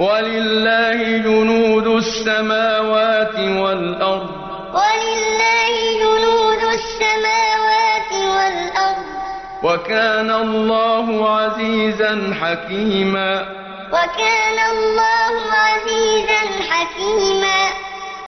وَلِلَّهِ جُنُودُ السَّمَاوَاتِ وَالْأَرْضِ ۚ. وَلِلَّهِ جُنُودُ السَّمَاوَاتِ وَالْأَرْضِ ۚ. وَكَانَ اللَّهُ عَزِيزًا حَكِيمًا. وَكَانَ اللَّهُ عَزِيزًا حَكِيمًا.